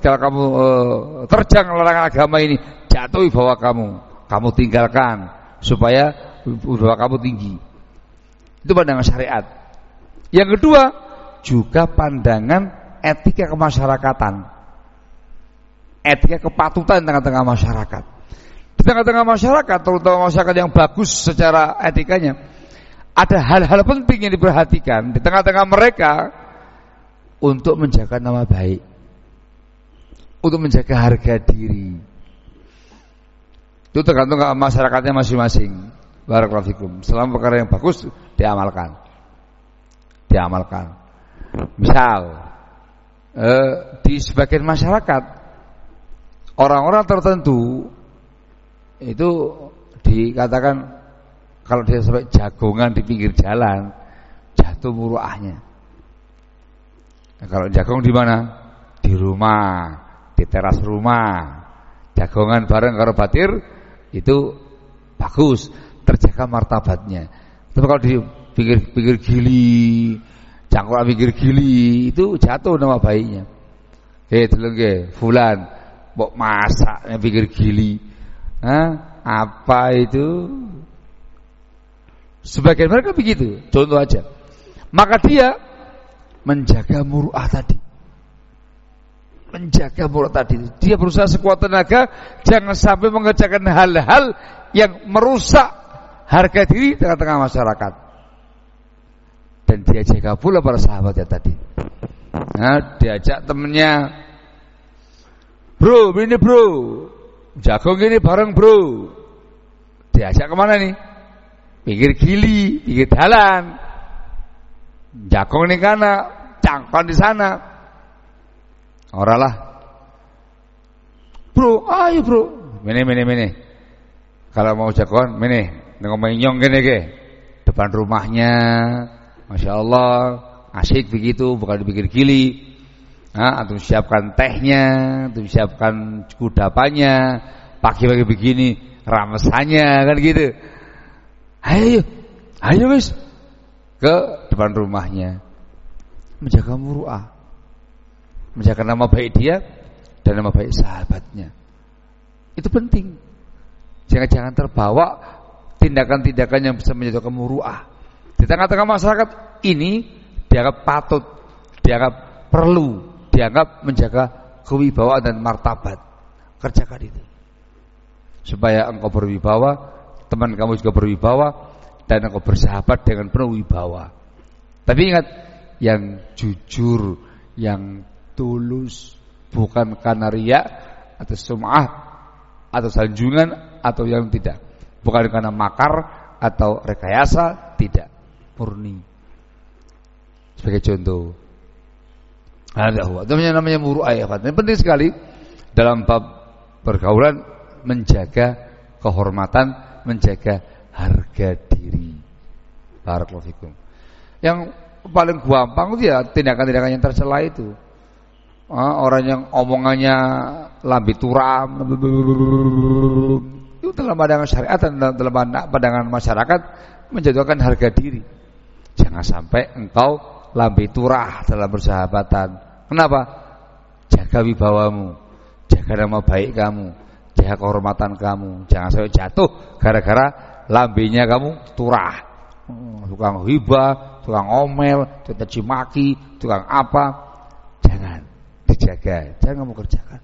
kalau kamu uh, terjang larangan agama ini, jatuh bahwa kamu, kamu tinggalkan supaya bahwa kamu tinggi. Itu pandangan syariat. Yang kedua, juga pandangan etika kemasyarakatan. Etika kepatutan di tengah-tengah masyarakat. Di tengah-tengah masyarakat, terutama masyarakat yang bagus secara etikanya, ada hal-hal penting yang diperhatikan. Di tengah-tengah mereka untuk menjaga nama baik, untuk menjaga harga diri. Itu tergantung masyarakatnya masing-masing. Barakallahu Selama perkara yang bagus diamalkan. Diamalkan. Misal eh, di sebagian masyarakat orang-orang tertentu itu dikatakan kalau dia sampai jagongan di pinggir jalan jatuh muruahnya. Nah, kalau jagung di mana? Di rumah, di teras rumah. Jagongan bareng karo batir itu bagus, terjaga martabatnya. Tapi kalau di pinggir-pinggir gili, cangkul pinggir gili itu jatuh nama bayinya. Eh, deleng fulan, mbok masak pinggir gili. Hah? Apa itu? Sebagian mereka begitu. Contoh aja. Maka dia menjaga muruah tadi. Menjaga muruah tadi. Dia berusaha sekuat tenaga jangan sampai mengerjakan hal-hal yang merusak harga diri tengah-tengah masyarakat. Dan dia jaga pula para sahabatnya tadi. Nah, diajak temennya, bro, ini bro, jagung ini bareng bro. Diajak ke mana nih? Pinggir gili, pinggir jalan. Jagung nih kana, cangkon di sana. Oralah. Bro, ayo bro. Mene mene mene. Kalau mau jagon, mene ngomong nyong gini ke. Depan rumahnya. Masya Allah, asyik begitu, bukan dipikir gili. Nah, atau siapkan tehnya, atau siapkan kudapannya, pagi-pagi begini, ramesannya kan gitu. Ayo, ayo wis ke depan rumahnya. Menjaga muruah. Menjaga nama baik dia dan nama baik sahabatnya. Itu penting. Jangan-jangan terbawa tindakan-tindakan yang bisa menjatuhkan muruah. Di tengah-tengah masyarakat ini dianggap patut dianggap perlu dianggap menjaga kewibawaan dan martabat kerjakan itu supaya engkau berwibawa teman kamu juga berwibawa dan engkau bersahabat dengan penuh wibawa. Tapi ingat, yang jujur, yang tulus, bukan karena riak atau sum'ah atau sanjungan atau yang tidak. Bukan karena makar atau rekayasa, tidak. Murni. Sebagai contoh. Ada Itu namanya muru ayat. Ini penting sekali dalam bab pergaulan menjaga kehormatan, menjaga harga diri. Barakallahu. Yang paling gampang itu ya tindakan-tindakan yang tercela itu. orang yang omongannya lambi turam itu dalam pandangan syariat dan dalam pandangan masyarakat menjatuhkan harga diri. Jangan sampai engkau lambi turah dalam persahabatan. Kenapa? Jaga wibawamu, jaga nama baik kamu, jaga kehormatan kamu. Jangan sampai jatuh gara-gara lambenya kamu turah. Hmm, tukang hibah, tukang omel, caci maki, tukang apa. Jangan dijaga, jangan kamu kerjakan.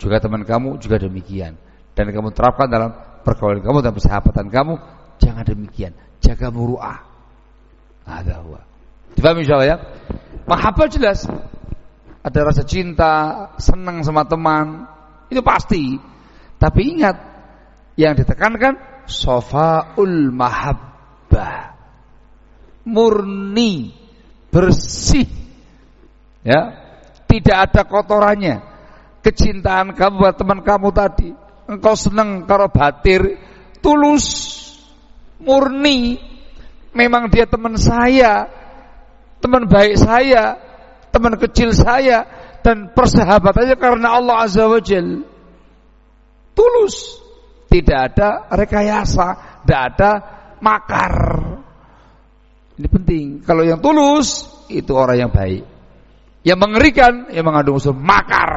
Juga teman kamu juga demikian. Dan kamu terapkan dalam pergaulan kamu dan persahabatan kamu, jangan demikian. Jaga muruah. Ada. Dipahami insyaallah ya? Mahabbah jelas. Ada rasa cinta, senang sama teman, itu pasti. Tapi ingat, yang ditekankan sofaul mahabbah. Murni bersih. Ya. Tidak ada kotorannya. Kecintaan kamu buat teman kamu tadi. Engkau senang karo batir tulus murni. Memang dia teman saya teman baik saya teman kecil saya dan persahabatannya karena Allah Azza wa Jal tulus tidak ada rekayasa, tidak ada makar. Ini penting. Kalau yang tulus itu orang yang baik. Yang mengerikan yang mengandung unsur makar.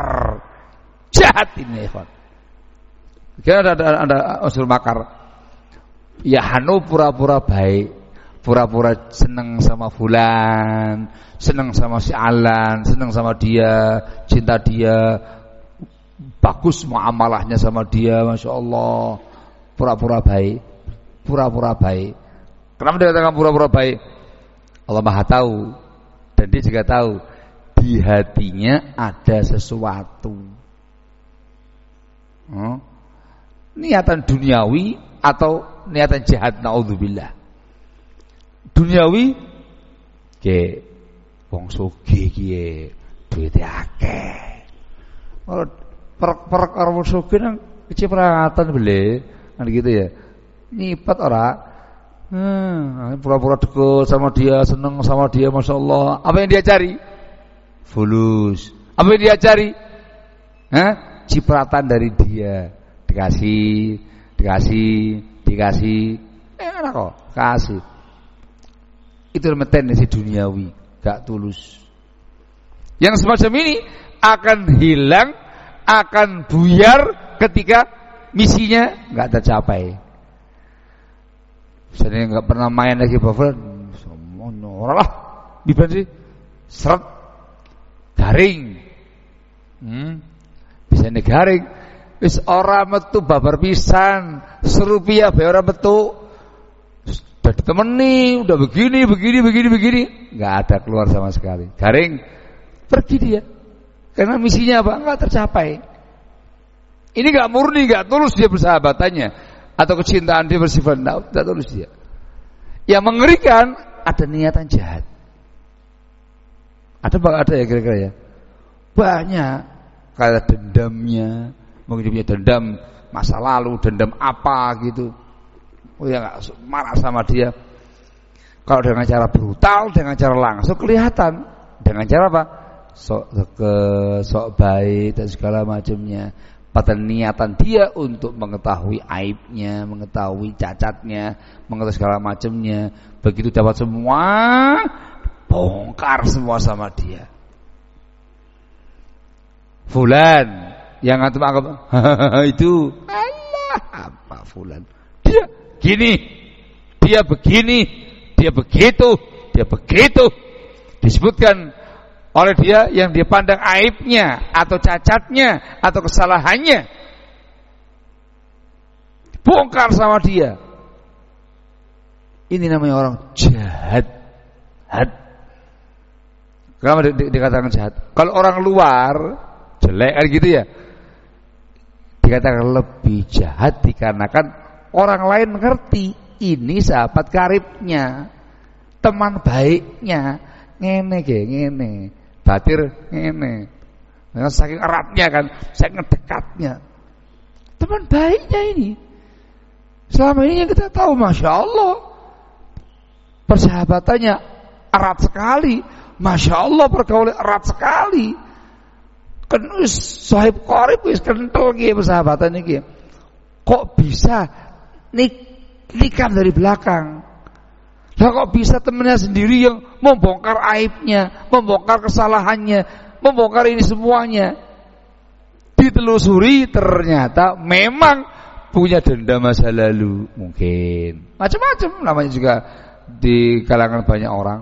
Jahat ini, ikhwan. Kira ada, ada, ada unsur makar. Ya Hanu pura-pura baik, pura-pura senang sama fulan, senang sama si Alan, senang sama dia, cinta dia, bagus muamalahnya sama dia, masya Allah, pura-pura baik, pura-pura baik. Kenapa dia katakan pura-pura baik? Allah Maha tahu dan dia juga tahu di hatinya ada sesuatu. Hmm? Niatan duniawi atau niatan jahat naudzubillah. Duniawi ke wong sugih kiye duwite akeh. Kalau perkara sugih nang kecipratan beli. Kan gitu ya. Nyipat ora? Hmm, pura-pura deket sama dia seneng sama dia masya Allah apa yang dia cari? Fulus. Apa yang dia cari? Hah? cipratan dari dia. Dikasih dikasih dikasih. Eh enak kok kasih itu meten si duniawi. Gak tulus. Yang semacam ini akan hilang akan buyar ketika misinya nggak tercapai. Saya nggak pernah main lagi buffer, orang lah, biban sih, seret, garing, hmm. bisa garing, wis orang metu babar pisan, serupiah bayar orang metu, udah ditemani, udah begini, begini, begini, begini, nggak ada keluar sama sekali, garing, pergi dia, karena misinya apa? Nggak tercapai. Ini nggak murni, nggak tulus dia bersahabatannya atau kecintaan dia bersifat tidak tulus dia. Yang mengerikan ada niatan jahat. Ada bang ada ya kira-kira ya? Banyak kayak dendamnya, mungkin dia dendam masa lalu, dendam apa gitu. Oh ya gak, marah sama dia. Kalau dengan cara brutal, dengan cara langsung kelihatan. Dengan cara apa? Sok ke sok baik dan segala macamnya pada niatan dia untuk mengetahui aibnya, mengetahui cacatnya, mengetahui segala macamnya. Begitu dapat semua, bongkar semua sama dia. Fulan yang antum anggap [laughs] itu Allah apa fulan. Dia gini, dia begini, dia begitu, dia begitu. Disebutkan oleh dia yang dipandang aibnya atau cacatnya atau kesalahannya. Bongkar sama dia. Ini namanya orang jahat. Had kenapa di, di, dikatakan jahat? Kalau orang luar jelek gitu ya dikatakan lebih jahat dikarenakan orang lain mengerti ini sahabat karibnya teman baiknya ngene ge ngene batir ini. Dengan saking eratnya kan, saking ngedekatnya. Teman baiknya ini. Selama ini yang kita tahu, masya Allah, persahabatannya erat sekali. Masya Allah pergaulan erat sekali. Kan sahib korib wis kental ki persahabatan ini. Kok bisa nik nikam dari belakang? Lah kok bisa temennya sendiri yang membongkar aibnya, membongkar kesalahannya, membongkar ini semuanya. Ditelusuri ternyata memang punya dendam masa lalu mungkin. Macam-macam namanya juga di kalangan banyak orang.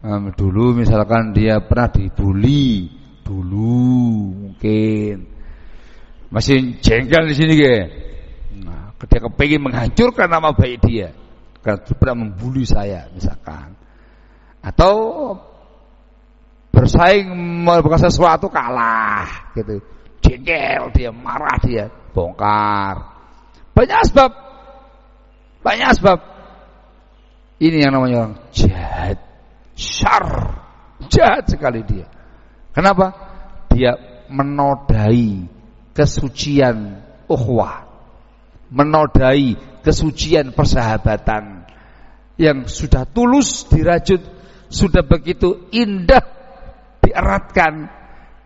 Um, dulu misalkan dia pernah dibully dulu mungkin masih jengkel di sini ke. Dia kepingin menghancurkan nama baik dia karena pernah membuli saya misalkan. Atau bersaing melakukan sesuatu kalah gitu. Jengkel dia marah dia bongkar. Banyak sebab. Banyak sebab. Ini yang namanya orang jahat. Syar. Jahat sekali dia. Kenapa? Dia menodai kesucian ukhwah menodai kesucian persahabatan yang sudah tulus dirajut, sudah begitu indah dieratkan,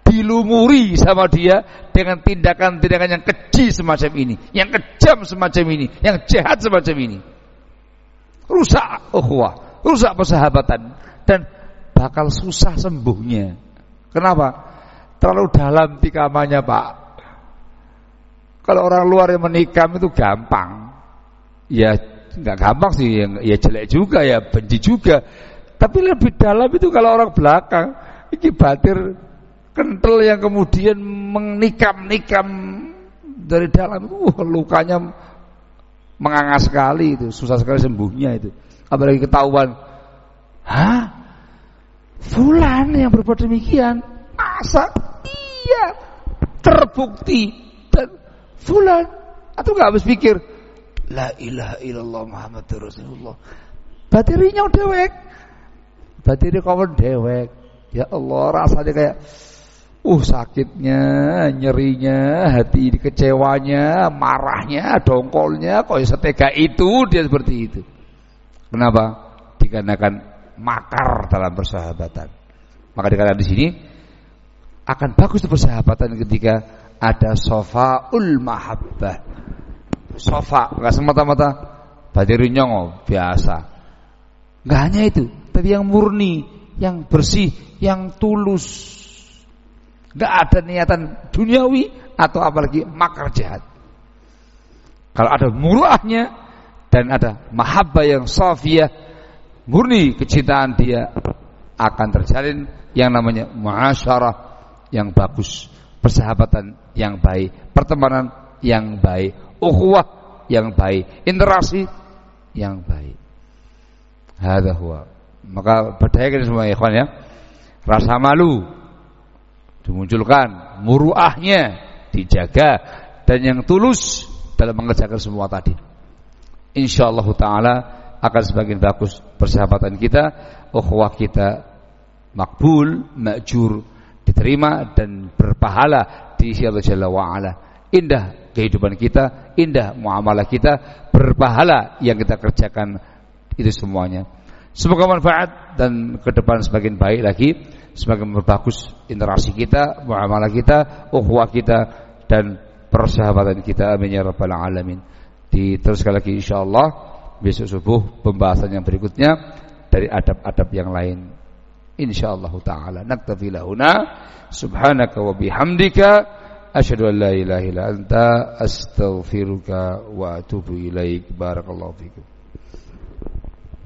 dilumuri sama dia dengan tindakan-tindakan yang keji semacam ini, yang kejam semacam ini, yang jahat semacam ini. Rusak ukhuwah, rusak persahabatan dan bakal susah sembuhnya. Kenapa? Terlalu dalam tikamannya, Pak. Kalau orang luar yang menikam itu gampang. Ya nggak gampang sih. Yang ya jelek juga ya benci juga. Tapi lebih dalam itu kalau orang belakang. Ini batir kental yang kemudian menikam-nikam dari dalam. Uh, lukanya menganga sekali itu. Susah sekali sembuhnya itu. Apalagi ketahuan hah? Fulan yang berbuat demikian? Masa iya? Terbukti fulan atau nggak habis pikir La ilaha illallah Muhammad Rasulullah. Batirinya dewek. Batiri kawan dewek. Ya Allah rasanya kayak Uh sakitnya, nyerinya, hati kecewanya, marahnya, dongkolnya, kok setega itu dia seperti itu. Kenapa? Dikarenakan makar dalam persahabatan. Maka dikatakan di sini akan bagus persahabatan ketika ada sofaul mahabbah. Sofa nggak semata-mata badiri nyongo biasa. Nggak hanya itu, tapi yang murni, yang bersih, yang tulus Gak ada niatan duniawi atau apalagi makar jahat. Kalau ada muruahnya dan ada mahabbah yang safiyah, murni kecintaan dia akan terjalin yang namanya muasyarah yang bagus, persahabatan yang baik, pertemanan yang baik, ukhuwah yang baik, interaksi yang baik. Hadza huwa. Maka berdayakan semua ikhwan ya. Rasa malu dimunculkan muruahnya dijaga dan yang tulus dalam mengerjakan semua tadi insyaallah taala akan semakin bagus persahabatan kita ukhuwah kita makbul makjur diterima dan berpahala di sisi Allah Jalla wa ala indah kehidupan kita indah muamalah kita berpahala yang kita kerjakan itu semuanya semoga manfaat dan ke depan semakin baik lagi semakin memperbagus interaksi kita, muamalah kita, ukhuwah kita dan persahabatan kita amin ya rabbal alamin. Diteruskan lagi insyaallah besok subuh pembahasan yang berikutnya dari adab-adab yang lain. Insyaallah taala. Naktafi lahuna subhanaka wa bihamdika asyhadu an la ilaha illa anta astaghfiruka wa atubu ilaik. Barakallahu fikum.